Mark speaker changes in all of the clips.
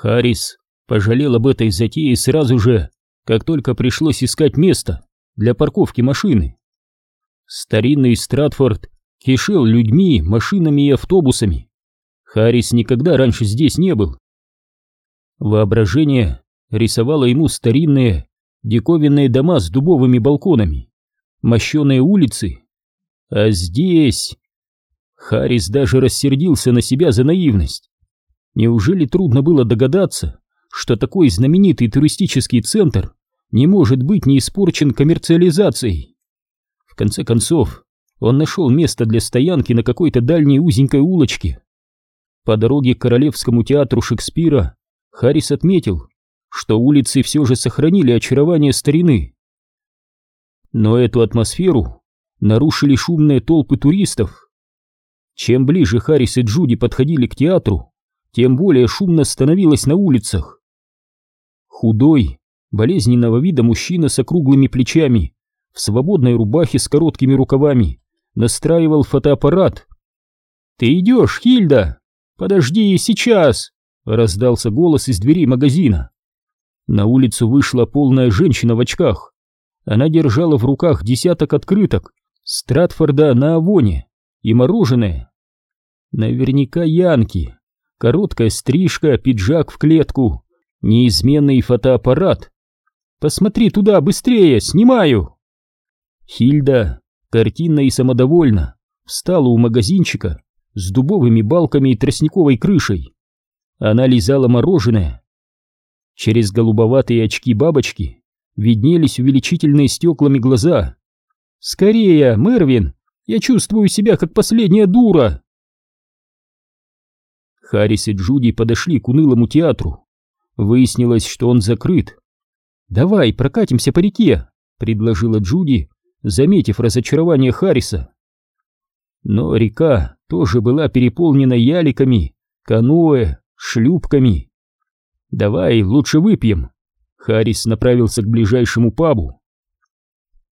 Speaker 1: Харрис пожалел об этой затее сразу же, как только пришлось искать место для парковки машины. Старинный Стратфорд кишел людьми, машинами и автобусами. Харрис никогда раньше здесь не был. Воображение рисовало ему старинные, диковинные дома с дубовыми балконами, мощеные улицы. А здесь... Харрис даже рассердился на себя за наивность. Неужели трудно было догадаться, что такой знаменитый туристический центр не может быть не испорчен коммерциализацией? В конце концов, он нашел место для стоянки на какой-то дальней узенькой улочке. По дороге к Королевскому театру Шекспира Харрис отметил, что улицы все же сохранили очарование старины. Но эту атмосферу нарушили шумные толпы туристов. Чем ближе Харрис и Джуди подходили к театру, тем более шумно становилось на улицах. Худой, болезненного вида мужчина с округлыми плечами, в свободной рубахе с короткими рукавами, настраивал фотоаппарат. «Ты идешь, Хильда? Подожди, сейчас!» — раздался голос из дверей магазина. На улицу вышла полная женщина в очках. Она держала в руках десяток открыток Стратфорда на Авоне и мороженое. Наверняка Янки. Короткая стрижка, пиджак в клетку, неизменный фотоаппарат. Посмотри туда, быстрее, снимаю. Хильда, картинно и самодовольно, встала у магазинчика с дубовыми балками и тростниковой крышей. Она лизала мороженое, Через голубоватые очки бабочки виднелись увеличительные стеклами глаза. «Скорее, Мервин! Я чувствую себя как последняя дура!» Харрис и Джуди подошли к унылому театру. Выяснилось, что он закрыт. «Давай прокатимся по реке», — предложила Джуди, заметив разочарование Харриса. Но река тоже была переполнена яликами, каноэ, шлюпками. «Давай лучше выпьем». Харрис направился к ближайшему пабу.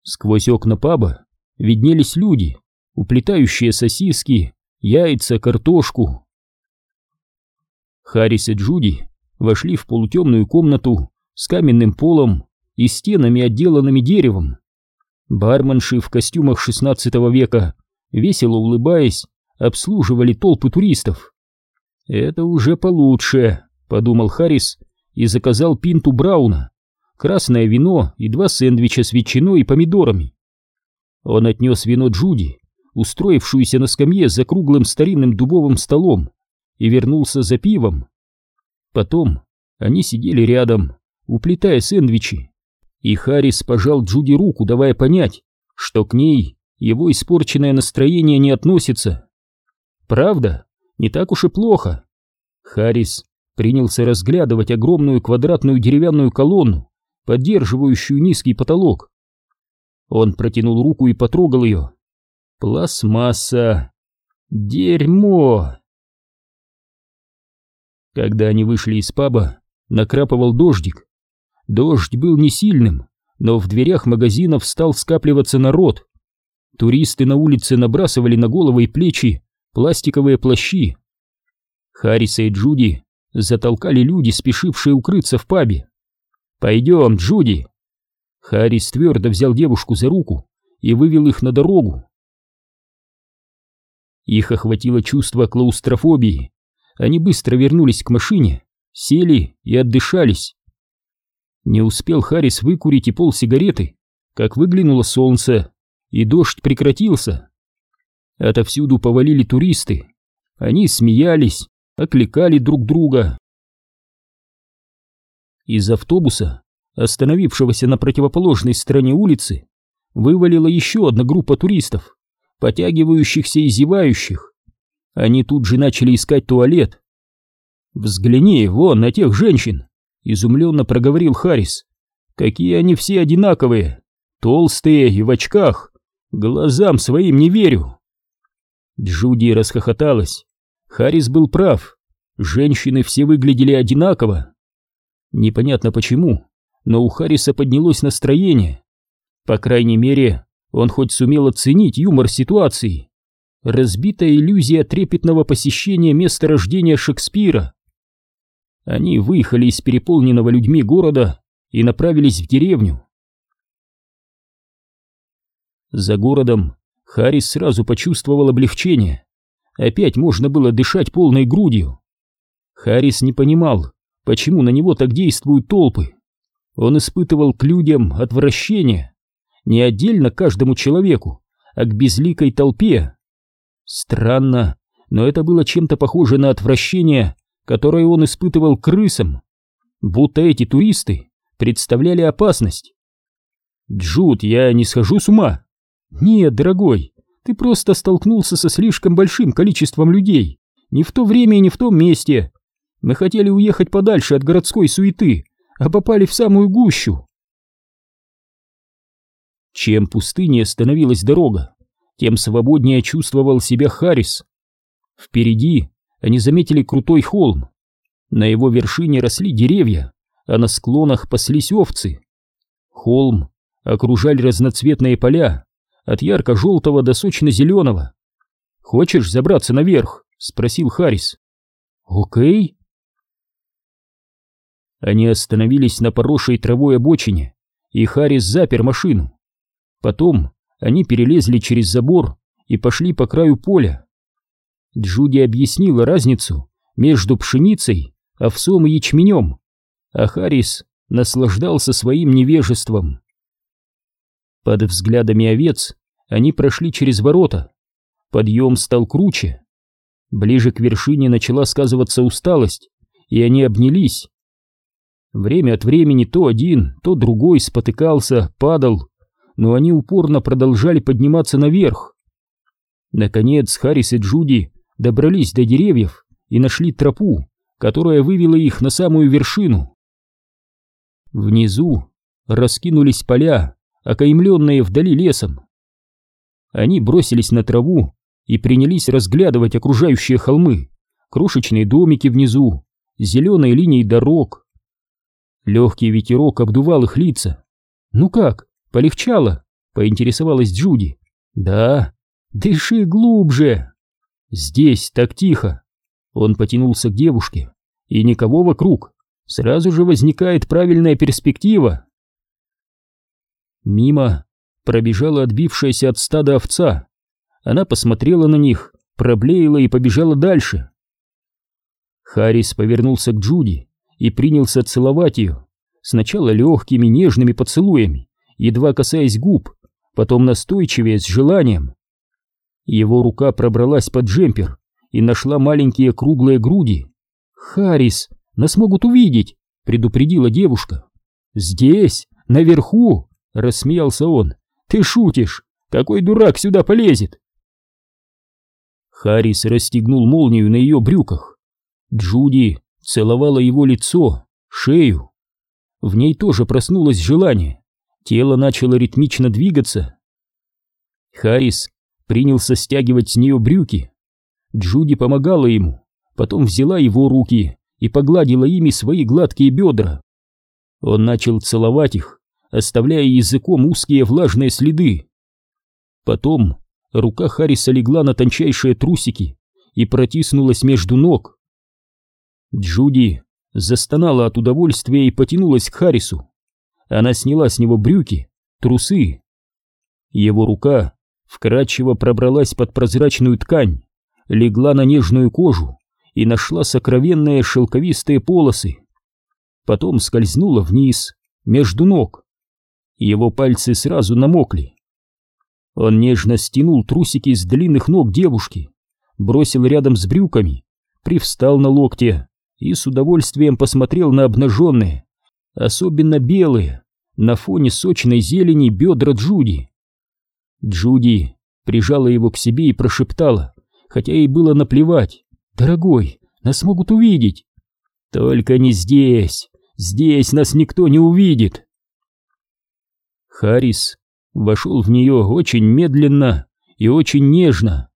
Speaker 1: Сквозь окна паба виднелись люди, уплетающие сосиски, яйца, картошку. Харрис и Джуди вошли в полутемную комнату с каменным полом и стенами, отделанными деревом. Барменши в костюмах XVI века, весело улыбаясь, обслуживали толпы туристов. «Это уже получше», подумал Харрис и заказал пинту Брауна, красное вино и два сэндвича с ветчиной и помидорами. Он отнес вино Джуди, устроившуюся на скамье за круглым старинным дубовым столом, и вернулся за пивом. Потом они сидели рядом, уплетая сэндвичи, и Харрис пожал Джуди руку, давая понять, что к ней его испорченное настроение не относится. Правда, не так уж и плохо. Харрис принялся разглядывать огромную квадратную деревянную колонну, поддерживающую низкий потолок. Он протянул руку и потрогал ее. Пластмасса. Дерьмо. Когда они вышли из паба, накрапывал дождик. Дождь был не сильным, но в дверях магазинов стал скапливаться народ. Туристы на улице набрасывали на головы и плечи пластиковые плащи. Харриса и Джуди затолкали люди, спешившие укрыться в пабе. «Пойдем, Джуди!» Харрис твердо взял девушку за руку и вывел их на дорогу. Их охватило чувство клаустрофобии. Они быстро вернулись к машине, сели и отдышались. Не успел Харрис выкурить и пол сигареты, как выглянуло солнце, и дождь прекратился. Отовсюду повалили туристы. Они смеялись, окликали друг друга. Из автобуса, остановившегося на противоположной стороне улицы, вывалила еще одна группа туристов, потягивающихся и зевающих. Они тут же начали искать туалет. «Взгляни, вон, на тех женщин!» — изумленно проговорил Харрис. «Какие они все одинаковые! Толстые и в очках! Глазам своим не верю!» Джуди расхохоталась. Харрис был прав. Женщины все выглядели одинаково. Непонятно почему, но у Харриса поднялось настроение. По крайней мере, он хоть сумел оценить юмор ситуации. Разбитая иллюзия трепетного посещения места рождения Шекспира. Они выехали из переполненного людьми города и направились в деревню. За городом Харрис сразу почувствовал облегчение. Опять можно было дышать полной грудью. Харрис не понимал, почему на него так действуют толпы. Он испытывал к людям отвращение, не отдельно каждому человеку, а к безликой толпе. Странно, но это было чем-то похоже на отвращение, которое он испытывал крысам, будто эти туристы представляли опасность. «Джуд, я не схожу с ума», «Нет, дорогой, ты просто столкнулся со слишком большим количеством людей. Не в то время и не в том месте. Мы хотели уехать подальше от городской суеты, а попали в самую гущу». Чем пустыннее становилась дорога, тем свободнее чувствовал себя Харрис. Впереди они заметили крутой холм. На его вершине росли деревья, а на склонах паслись овцы. Холм окружали разноцветные поля, от ярко-желтого до сочно-зеленого. «Хочешь забраться наверх?» — спросил Харрис. «Окей». Они остановились на поросшей травой обочине, и Харрис запер машину. Потом они перелезли через забор и пошли по краю поля. Джуди объяснила разницу между пшеницей, овсом и ячменем, а Харрис наслаждался своим невежеством. Под взглядами овец они прошли через ворота. Подъем стал круче. Ближе к вершине начала сказываться усталость, и они обнялись. Время от времени то один, то другой спотыкался, падал, но они упорно продолжали подниматься наверх. Наконец Харрис и Джуди добрались до деревьев и нашли тропу, которая вывела их на самую вершину. Внизу раскинулись поля, окаймленные вдали лесом. Они бросились на траву и принялись разглядывать окружающие холмы, крошечные домики внизу, зеленые линии дорог. Легкий ветерок обдувал их лица. «Ну как, полегчало?» — поинтересовалась Джуди. «Да, дыши глубже!» «Здесь так тихо!» Он потянулся к девушке, и никого вокруг. Сразу же возникает правильная перспектива. Мимо пробежала отбившаяся от стада овца. Она посмотрела на них, проблеяла и побежала дальше. Харрис повернулся к Джуди и принялся целовать ее, сначала легкими нежными поцелуями, едва касаясь губ, потом настойчивее, с желанием. Его рука пробралась под джемпер и нашла маленькие круглые груди. «Харрис, нас могут увидеть!» — предупредила девушка. «Здесь, наверху!» Рассмеялся он. Ты шутишь? Какой дурак сюда полезет? Харрис расстегнул молнию на ее брюках. Джуди целовала его лицо, шею. В ней тоже проснулось желание. Тело начало ритмично двигаться. Харрис принялся стягивать с нее брюки. Джуди помогала ему, потом взяла его руки и погладила ими свои гладкие бедра. Он начал целовать их, оставляя языком узкие влажные следы. Потом рука Харриса легла на тончайшие трусики и протиснулась между ног. Джуди застонала от удовольствия и потянулась к Харрису. Она сняла с него брюки, трусы. Его рука вкрадчиво пробралась под прозрачную ткань, легла на нежную кожу и нашла сокровенные шелковистые полосы. Потом скользнула вниз, между ног, его пальцы сразу намокли. Он нежно стянул трусики с длинных ног девушки, бросил рядом с брюками, привстал на локте и с удовольствием посмотрел на обнаженные, особенно белые, на фоне сочной зелени бедра Джуди. Джуди прижала его к себе и прошептала, хотя ей было наплевать. «Дорогой, нас могут увидеть!» «Только не здесь! Здесь нас никто не увидит!» Харрис вошел в нее очень медленно и очень нежно.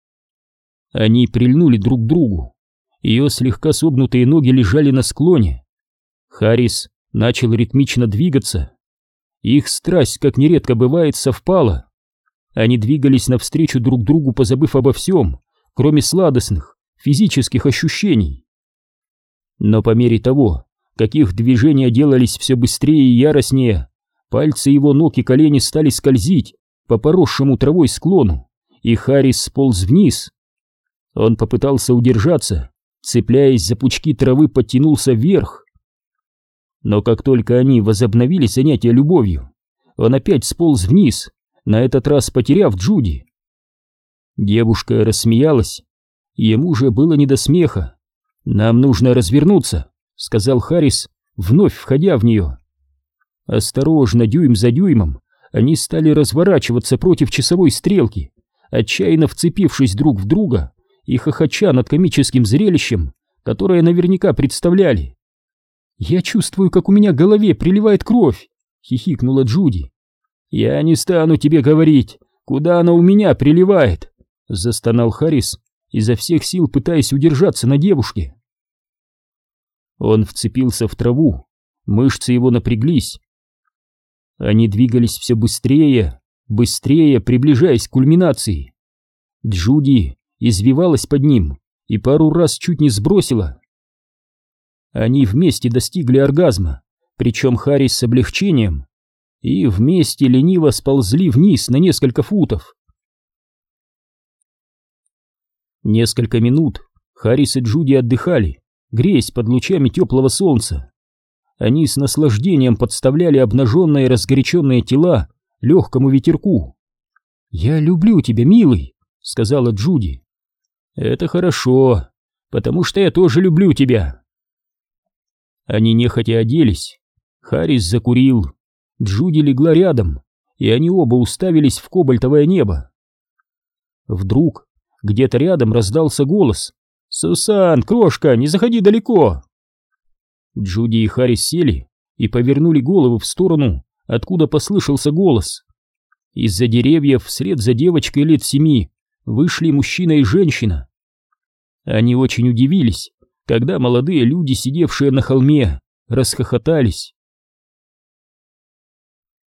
Speaker 1: Они прильнули друг к другу. Ее слегка согнутые ноги лежали на склоне. Харрис начал ритмично двигаться. Их страсть, как нередко бывает, совпала. Они двигались навстречу друг другу, позабыв обо всем, кроме сладостных, физических ощущений. Но по мере того, как их движения делались все быстрее и яростнее, пальцы его ног и колени стали скользить по поросшему травой склону, и Харрис сполз вниз. Он попытался удержаться, цепляясь за пучки травы, подтянулся вверх. Но как только они возобновили занятия любовью, он опять сполз вниз, на этот раз потеряв Джуди. Девушка рассмеялась. Ему же было не до смеха. «Нам нужно развернуться», — сказал Харрис, вновь входя в нее. Осторожно, дюйм за дюймом, они стали разворачиваться против часовой стрелки, отчаянно вцепившись друг в друга и хохоча над комическим зрелищем, которое наверняка представляли. «Я чувствую, как у меня в голове приливает кровь», — хихикнула Джуди. «Я не стану тебе говорить, куда она у меня приливает», — застонал Харрис, изо всех сил пытаясь удержаться на девушке. Он вцепился в траву, мышцы его напряглись. Они двигались все быстрее, быстрее, приближаясь к кульминации. Джуди извивалась под ним и пару раз чуть не сбросила. Они вместе достигли оргазма, причем Харрис с облегчением, и вместе лениво сползли вниз на несколько футов. Несколько минут Харрис и Джуди отдыхали, греясь под лучами теплого солнца. Они с наслаждением подставляли обнаженные разгоряченные тела легкому ветерку. «Я люблю тебя, милый», — сказала Джуди. «Это хорошо, потому что я тоже люблю тебя». Они нехотя оделись. Харрис закурил. Джуди легла рядом, и они оба уставились в кобальтовое небо. Вдруг где-то рядом раздался голос. «Сусан, крошка, не заходи далеко!» Джуди и Харрис сели и повернули головы в сторону, откуда послышался голос. Из-за деревьев вслед за девочкой лет семи вышли мужчина и женщина. Они очень удивились, когда молодые люди, сидевшие на холме, расхохотались.